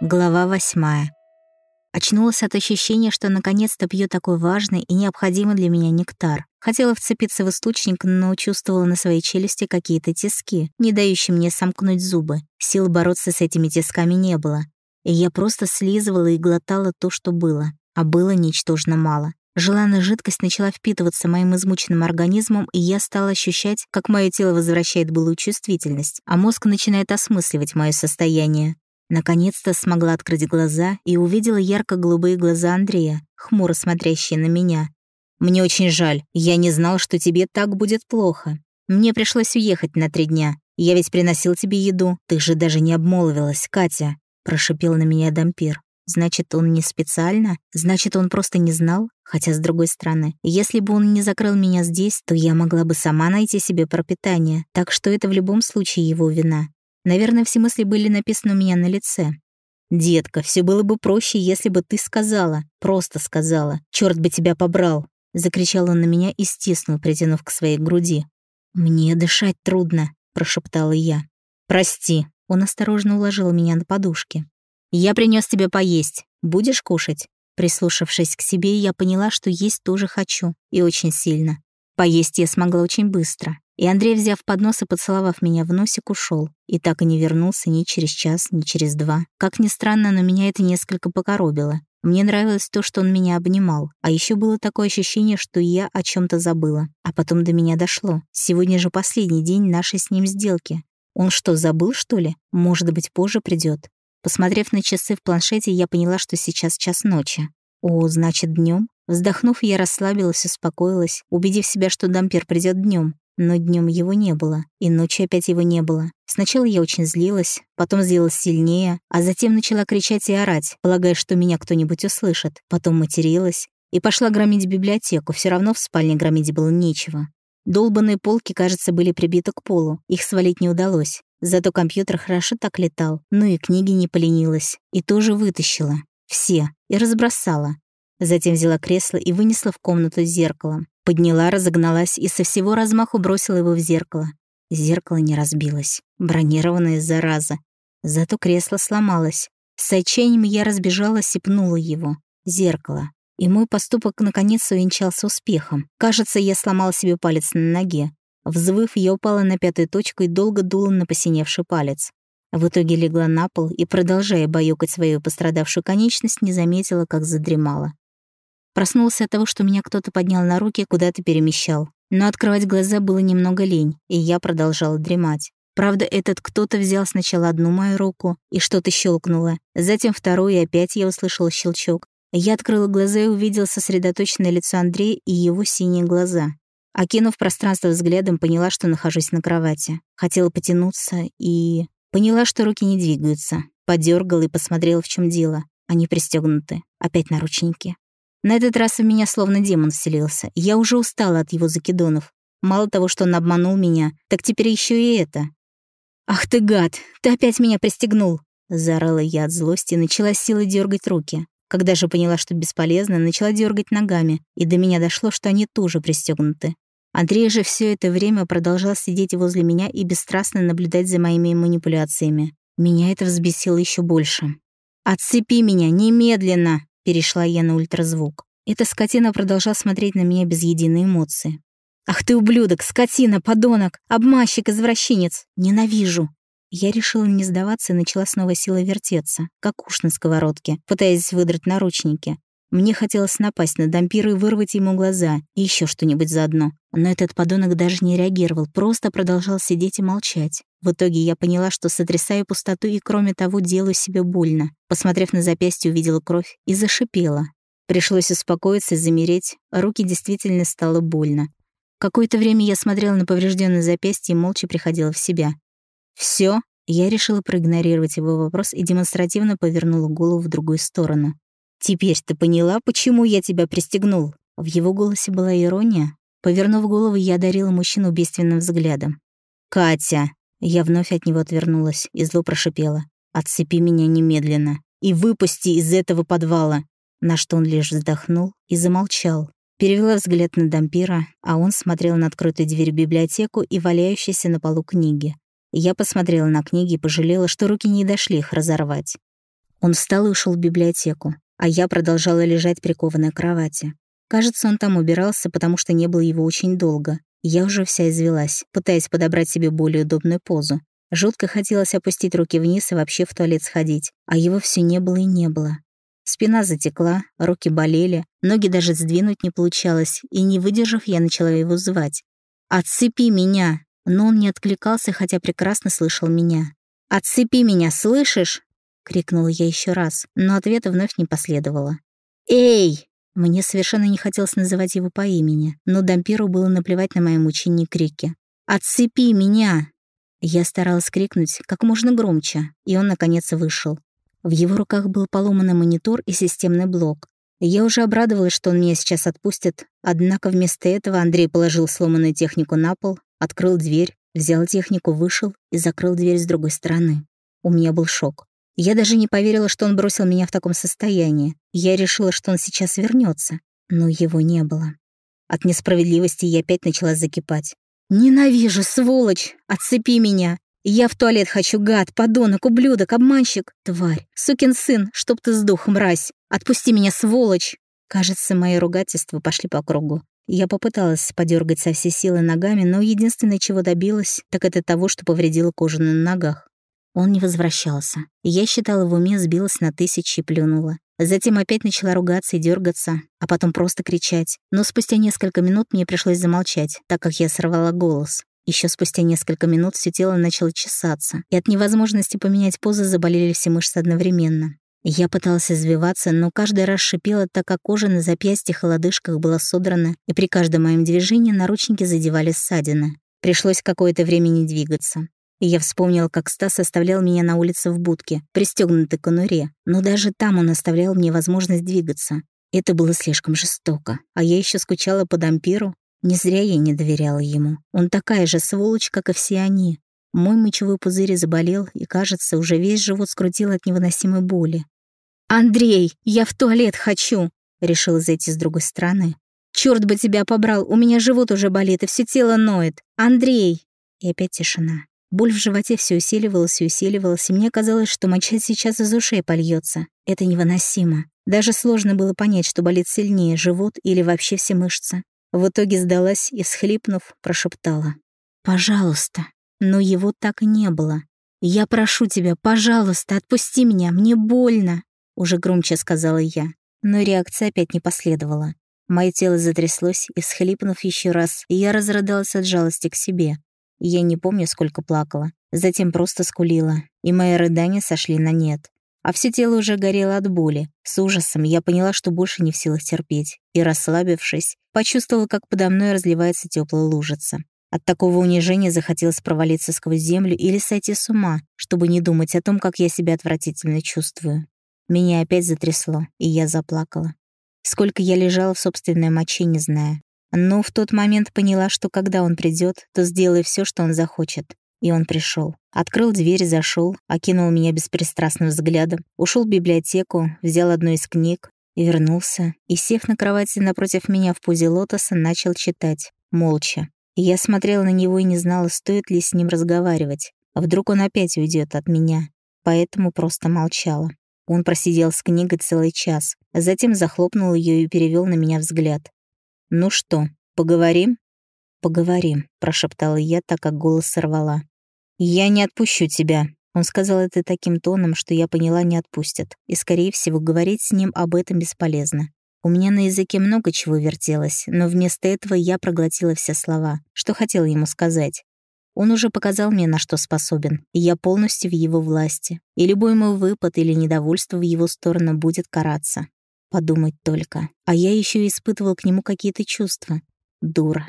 Глава восьмая. Очнулась от ощущения, что наконец-то пью такой важный и необходимый для меня нектар. Хотела вцепиться в источник, но чувствовала на своей челюсти какие-то тиски, не дающие мне сомкнуть зубы. Сил бороться с этими тисками не было. И я просто слизывала и глотала то, что было. А было ничтожно мало. Желанная жидкость начала впитываться моим измученным организмом, и я стала ощущать, как мое тело возвращает былую чувствительность, а мозг начинает осмысливать мое состояние. Наконец-то смогла открыть глаза и увидела ярко-голубые глаза Андрея, хмуро смотрящие на меня. «Мне очень жаль. Я не знал, что тебе так будет плохо. Мне пришлось уехать на три дня. Я ведь приносил тебе еду. Ты же даже не обмолвилась, Катя», — прошипел на меня Дампир. Значит, он не специально? Значит, он просто не знал? Хотя, с другой стороны, если бы он не закрыл меня здесь, то я могла бы сама найти себе пропитание. Так что это в любом случае его вина. Наверное, все мысли были написаны у меня на лице. «Детка, все было бы проще, если бы ты сказала. Просто сказала. Черт бы тебя побрал!» Закричал он на меня и стиснул, притянув к своей груди. «Мне дышать трудно», — прошептала я. «Прости». Он осторожно уложил меня на подушке. «Я принес тебе поесть. Будешь кушать?» Прислушавшись к себе, я поняла, что есть тоже хочу. И очень сильно. Поесть я смогла очень быстро. И Андрей, взяв поднос и поцеловав меня в носик, ушел. И так и не вернулся ни через час, ни через два. Как ни странно, но меня это несколько покоробило. Мне нравилось то, что он меня обнимал. А еще было такое ощущение, что я о чем то забыла. А потом до меня дошло. Сегодня же последний день нашей с ним сделки. Он что, забыл, что ли? Может быть, позже придет. Посмотрев на часы в планшете, я поняла, что сейчас час ночи. О, значит, днем? Вздохнув, я расслабилась, успокоилась, убедив себя, что дампер придет днем. Но днем его не было, и ночью опять его не было. Сначала я очень злилась, потом сделалась сильнее, а затем начала кричать и орать, полагая, что меня кто-нибудь услышит. Потом материлась и пошла громить библиотеку, все равно в спальне громить было нечего. Долбанные полки, кажется, были прибиты к полу, их свалить не удалось. Зато компьютер хорошо так летал, ну и книги не поленилась. И тоже вытащила. Все. И разбросала. Затем взяла кресло и вынесла в комнату с зеркалом. Подняла, разогналась и со всего размаху бросила его в зеркало. Зеркало не разбилось. Бронированное зараза. Зато кресло сломалось. С отчаянием я разбежалась и пнула его. Зеркало. И мой поступок наконец увенчался успехом. Кажется, я сломала себе палец на ноге. Взвыв, я упала на пятую точку и долго дула на посиневший палец. В итоге легла на пол и, продолжая баюкать свою пострадавшую конечность, не заметила, как задремала. Проснулся от того, что меня кто-то поднял на руки и куда-то перемещал. Но открывать глаза было немного лень, и я продолжала дремать. Правда, этот кто-то взял сначала одну мою руку и что-то щелкнуло, затем вторую, и опять я услышала щелчок. Я открыла глаза и увидела сосредоточенное лицо Андрея и его синие глаза. Окинув пространство взглядом, поняла, что нахожусь на кровати. Хотела потянуться и... Поняла, что руки не двигаются. Подергала и посмотрела, в чем дело. Они пристегнуты. Опять наручники. На этот раз в меня словно демон вселился. Я уже устала от его закидонов. Мало того, что он обманул меня, так теперь еще и это. «Ах ты гад! Ты опять меня пристегнул!» Заорала я от злости и начала силой дергать руки. Когда же поняла, что бесполезно, начала дергать ногами, и до меня дошло, что они тоже пристегнуты. Андрей же все это время продолжал сидеть возле меня и бесстрастно наблюдать за моими манипуляциями. Меня это взбесило еще больше. «Отцепи меня, немедленно!» Перешла я на ультразвук. Эта скотина продолжала смотреть на меня без единой эмоции. «Ах ты, ублюдок, скотина, подонок, обманщик, извращенец! Ненавижу!» Я решила не сдаваться и начала снова силой вертеться, как уж на сковородке, пытаясь выдрать наручники. Мне хотелось напасть на дампира и вырвать ему глаза, и еще что-нибудь заодно. Но этот подонок даже не реагировал, просто продолжал сидеть и молчать. В итоге я поняла, что сотрясаю пустоту и, кроме того, делаю себе больно. Посмотрев на запястье, увидела кровь и зашипела. Пришлось успокоиться и замереть, руки действительно стало больно. Какое-то время я смотрела на поврежденное запястье и молча приходила в себя. Все, Я решила проигнорировать его вопрос и демонстративно повернула голову в другую сторону. «Теперь ты поняла, почему я тебя пристегнул?» В его голосе была ирония. Повернув голову, я одарила мужчину убийственным взглядом. «Катя!» Я вновь от него отвернулась и зло прошипела. «Отцепи меня немедленно и выпусти из этого подвала!» На что он лишь вздохнул и замолчал. Перевела взгляд на Дампира, а он смотрел на открытую дверь в библиотеку и валяющиеся на полу книги. Я посмотрела на книги и пожалела, что руки не дошли их разорвать. Он встал и ушел в библиотеку, а я продолжала лежать прикованной к кровати. Кажется, он там убирался, потому что не было его очень долго. Я уже вся извелась, пытаясь подобрать себе более удобную позу. Жутко хотелось опустить руки вниз и вообще в туалет сходить, а его все не было и не было. Спина затекла, руки болели, ноги даже сдвинуть не получалось, и, не выдержав, я начала его звать. «Отцепи меня!» Но он не откликался, хотя прекрасно слышал меня. «Отцепи меня, слышишь?» — крикнула я еще раз, но ответа вновь не последовало. «Эй!» Мне совершенно не хотелось называть его по имени, но Дампиру было наплевать на мои мучения крики. «Отцепи меня!» Я старалась крикнуть как можно громче, и он, наконец, вышел. В его руках был поломанный монитор и системный блок. Я уже обрадовалась, что он меня сейчас отпустит, однако вместо этого Андрей положил сломанную технику на пол, открыл дверь, взял технику, вышел и закрыл дверь с другой стороны. У меня был шок. Я даже не поверила, что он бросил меня в таком состоянии. Я решила, что он сейчас вернется, но его не было. От несправедливости я опять начала закипать. «Ненавижу, сволочь! Отцепи меня! Я в туалет хочу, гад, подонок, ублюдок, обманщик, тварь, сукин сын, чтоб ты сдох, мразь. Отпусти меня, сволочь. Кажется, мои ругательства пошли по кругу. Я попыталась подергать со всей силы ногами, но единственное, чего добилась, так это того, что повредила кожу на ногах. Он не возвращался. Я считала в уме, сбилась на тысячи и плюнула. Затем опять начала ругаться и дергаться, а потом просто кричать. Но спустя несколько минут мне пришлось замолчать, так как я сорвала голос. Еще спустя несколько минут все тело начало чесаться, и от невозможности поменять позы заболели все мышцы одновременно. Я пыталась извиваться, но каждый раз шипела, так как кожа на запястьях и лодыжках была содрана, и при каждом моем движении наручники задевали ссадины. Пришлось какое-то время не двигаться. И я вспомнила, как Стас оставлял меня на улице в будке, пристегнутой к конуре, но даже там он оставлял мне возможность двигаться. Это было слишком жестоко. А я еще скучала по дампиру, не зря я не доверяла ему. Он такая же сволочь, как и все они. Мой мочевой пузырь заболел, и, кажется, уже весь живот скрутил от невыносимой боли. «Андрей, я в туалет хочу!» Решила зайти с другой стороны. «Чёрт бы тебя побрал, у меня живот уже болит, и все тело ноет! Андрей!» И опять тишина. Боль в животе все усиливалась и усиливалась, и мне казалось, что моча сейчас из ушей польется. Это невыносимо. Даже сложно было понять, что болит сильнее, живот или вообще все мышцы. В итоге сдалась и, всхлипнув, прошептала. «Пожалуйста». Но его так и не было. «Я прошу тебя, пожалуйста, отпусти меня, мне больно», — уже громче сказала я. Но реакция опять не последовала. Мое тело затряслось, и, всхлипнув еще раз, я разрыдалась от жалости к себе. Я не помню, сколько плакала. Затем просто скулила, и мои рыдания сошли на нет а все тело уже горело от боли. С ужасом я поняла, что больше не в силах терпеть, и, расслабившись, почувствовала, как подо мной разливается теплая лужица. От такого унижения захотелось провалиться сквозь землю или сойти с ума, чтобы не думать о том, как я себя отвратительно чувствую. Меня опять затрясло, и я заплакала. Сколько я лежала в собственной моче, не зная. Но в тот момент поняла, что когда он придет, то сделаю все, что он захочет. И он пришел. Открыл дверь, зашел, окинул меня беспристрастным взглядом, ушел в библиотеку, взял одну из книг и вернулся. И, сев на кровати напротив меня в позе лотоса, начал читать, молча. Я смотрела на него и не знала, стоит ли с ним разговаривать. А вдруг он опять уйдет от меня. Поэтому просто молчала. Он просидел с книгой целый час, затем захлопнул ее и перевел на меня взгляд. «Ну что, поговорим?» «Поговорим», — прошептала я, так как голос сорвала. «Я не отпущу тебя», — он сказал это таким тоном, что я поняла, не отпустят. И, скорее всего, говорить с ним об этом бесполезно. У меня на языке много чего вертелось, но вместо этого я проглотила все слова, что хотела ему сказать. Он уже показал мне, на что способен, и я полностью в его власти. И любой мой выпад или недовольство в его сторону будет караться. Подумать только. А я еще испытывал к нему какие-то чувства. Дура.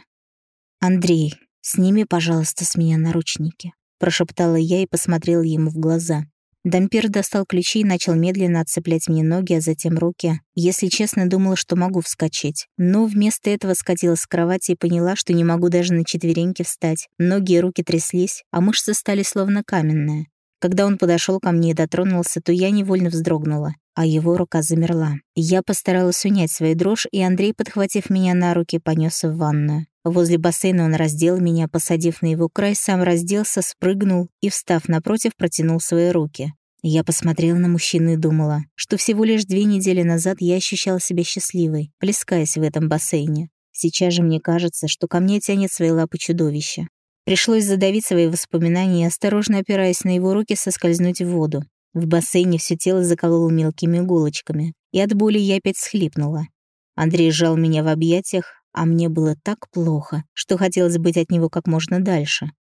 «Андрей, сними, пожалуйста, с меня наручники», — прошептала я и посмотрела ему в глаза. Дампир достал ключи и начал медленно отцеплять мне ноги, а затем руки. Если честно, думала, что могу вскочить. Но вместо этого скатилась с кровати и поняла, что не могу даже на четвереньки встать. Ноги и руки тряслись, а мышцы стали словно каменные. Когда он подошел ко мне и дотронулся, то я невольно вздрогнула, а его рука замерла. Я постаралась унять свою дрожь, и Андрей, подхватив меня на руки, понес в ванную. Возле бассейна он раздел меня, посадив на его край, сам разделся, спрыгнул и, встав напротив, протянул свои руки. Я посмотрела на мужчину и думала, что всего лишь две недели назад я ощущала себя счастливой, плескаясь в этом бассейне. Сейчас же мне кажется, что ко мне тянет свои лапы чудовище. Пришлось задавить свои воспоминания и, осторожно опираясь на его руки, соскользнуть в воду. В бассейне все тело закололо мелкими иголочками, и от боли я опять схлипнула. Андрей сжал меня в объятиях, а мне было так плохо, что хотелось быть от него как можно дальше.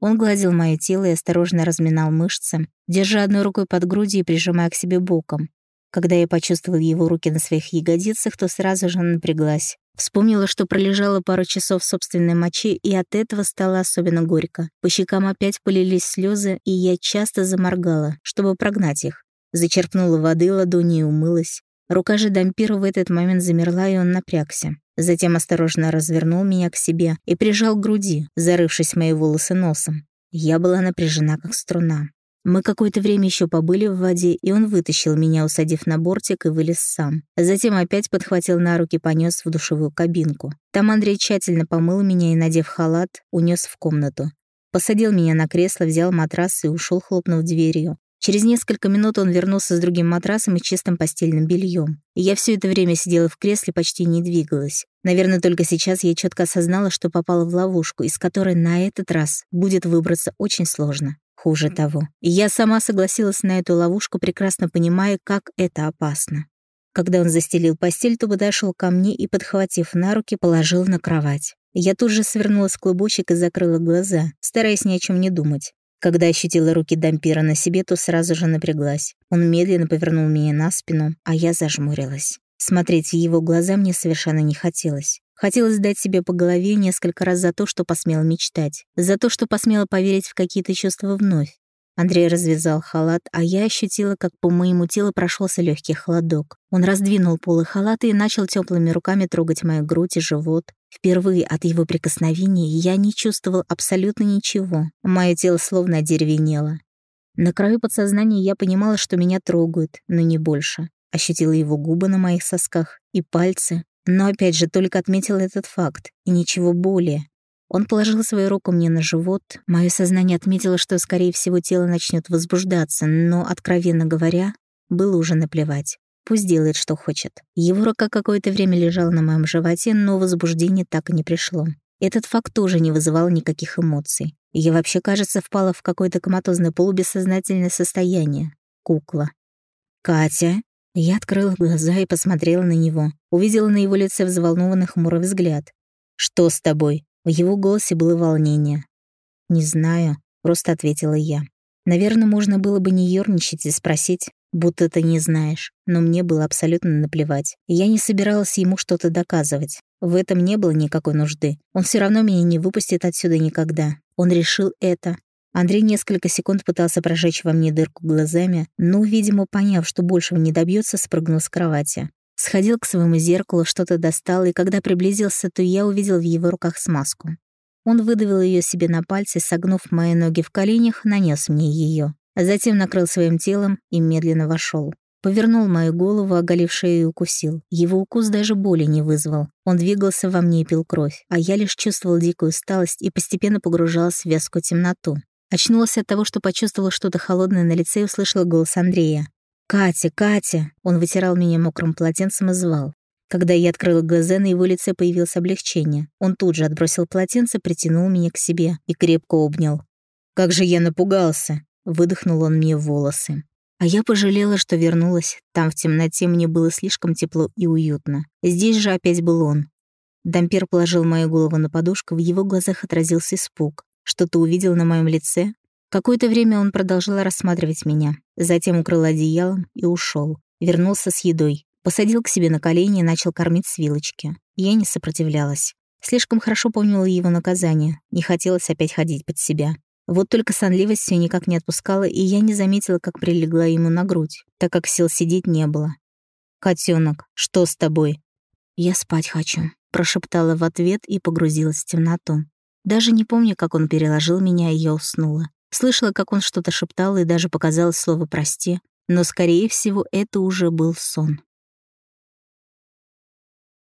Он гладил мое тело и осторожно разминал мышцы, держа одной рукой под грудью и прижимая к себе боком. Когда я почувствовала его руки на своих ягодицах, то сразу же напряглась. Вспомнила, что пролежала пару часов в собственной моче, и от этого стало особенно горько. По щекам опять полились слезы, и я часто заморгала, чтобы прогнать их. Зачерпнула воды ладони и умылась. Рука же Дампира в этот момент замерла, и он напрягся. Затем осторожно развернул меня к себе и прижал к груди, зарывшись в мои волосы носом. Я была напряжена, как струна. Мы какое-то время еще побыли в воде, и он вытащил меня, усадив на бортик, и вылез сам. Затем опять подхватил на руки, понес в душевую кабинку. Там Андрей тщательно помыл меня и, надев халат, унес в комнату. Посадил меня на кресло, взял матрас и ушел, хлопнув дверью. Через несколько минут он вернулся с другим матрасом и чистым постельным бельем. И я все это время сидела в кресле, почти не двигалась. Наверное, только сейчас я четко осознала, что попала в ловушку, из которой на этот раз будет выбраться очень сложно. Хуже того. Я сама согласилась на эту ловушку, прекрасно понимая, как это опасно. Когда он застелил постель, то подошел ко мне и, подхватив на руки, положил на кровать. Я тут же свернулась в клубочек и закрыла глаза, стараясь ни о чем не думать. Когда ощутила руки Дампира на себе, то сразу же напряглась. Он медленно повернул меня на спину, а я зажмурилась. Смотреть в его глаза мне совершенно не хотелось. Хотелось дать себе по голове несколько раз за то, что посмела мечтать, за то, что посмела поверить в какие-то чувства вновь. Андрей развязал халат, а я ощутила, как по моему телу прошелся легкий холодок. Он раздвинул полы халата и начал теплыми руками трогать мою грудь и живот. Впервые от его прикосновений я не чувствовал абсолютно ничего. Мое тело словно одеревенело. На краю подсознания я понимала, что меня трогают, но не больше. Ощутила его губы на моих сосках и пальцы, но опять же только отметила этот факт, и ничего более. Он положил свою руку мне на живот. Мое сознание отметило, что, скорее всего, тело начнет возбуждаться, но, откровенно говоря, было уже наплевать. Пусть делает, что хочет. Его рука какое-то время лежала на моем животе, но возбуждение так и не пришло. Этот факт тоже не вызывал никаких эмоций. Я вообще, кажется, впала в какое-то коматозное полубессознательное состояние. Кукла. «Катя?» Я открыла глаза и посмотрела на него. Увидела на его лице взволнованный хмурый взгляд. «Что с тобой?» В его голосе было волнение. «Не знаю», — просто ответила я. Наверное, можно было бы не ёрничать и спросить, будто ты не знаешь, но мне было абсолютно наплевать. Я не собиралась ему что-то доказывать. В этом не было никакой нужды. Он все равно меня не выпустит отсюда никогда. Он решил это. Андрей несколько секунд пытался прожечь во мне дырку глазами, но, видимо, поняв, что большего не добьется, спрыгнул с кровати. Сходил к своему зеркалу, что-то достал, и когда приблизился, то я увидел в его руках смазку. Он выдавил ее себе на пальцы, согнув мои ноги в коленях, нанес мне ее. Затем накрыл своим телом и медленно вошел. Повернул мою голову, оголив шею и укусил. Его укус даже боли не вызвал. Он двигался во мне и пил кровь, а я лишь чувствовал дикую усталость и постепенно погружалась в вязкую темноту. Очнулась от того, что почувствовала что-то холодное на лице и услышала голос Андрея. «Катя, Катя!» Он вытирал меня мокрым полотенцем и звал. Когда я открыла глаза, на его лице появилось облегчение. Он тут же отбросил полотенце, притянул меня к себе и крепко обнял. «Как же я напугался!» — выдохнул он мне в волосы. А я пожалела, что вернулась. Там в темноте мне было слишком тепло и уютно. Здесь же опять был он. Дампер положил мою голову на подушку, в его глазах отразился испуг. Что-то увидел на моем лице, Какое-то время он продолжал рассматривать меня, затем укрыл одеялом и ушел. Вернулся с едой, посадил к себе на колени и начал кормить с вилочки. Я не сопротивлялась. Слишком хорошо помнила его наказание, не хотелось опять ходить под себя. Вот только сонливость все никак не отпускала, и я не заметила, как прилегла ему на грудь, так как сил сидеть не было. «Котёнок, что с тобой?» «Я спать хочу», — прошептала в ответ и погрузилась в темноту. Даже не помню, как он переложил меня, и я уснула. Слышала, как он что-то шептал, и даже показалось слово «прости», но, скорее всего, это уже был сон.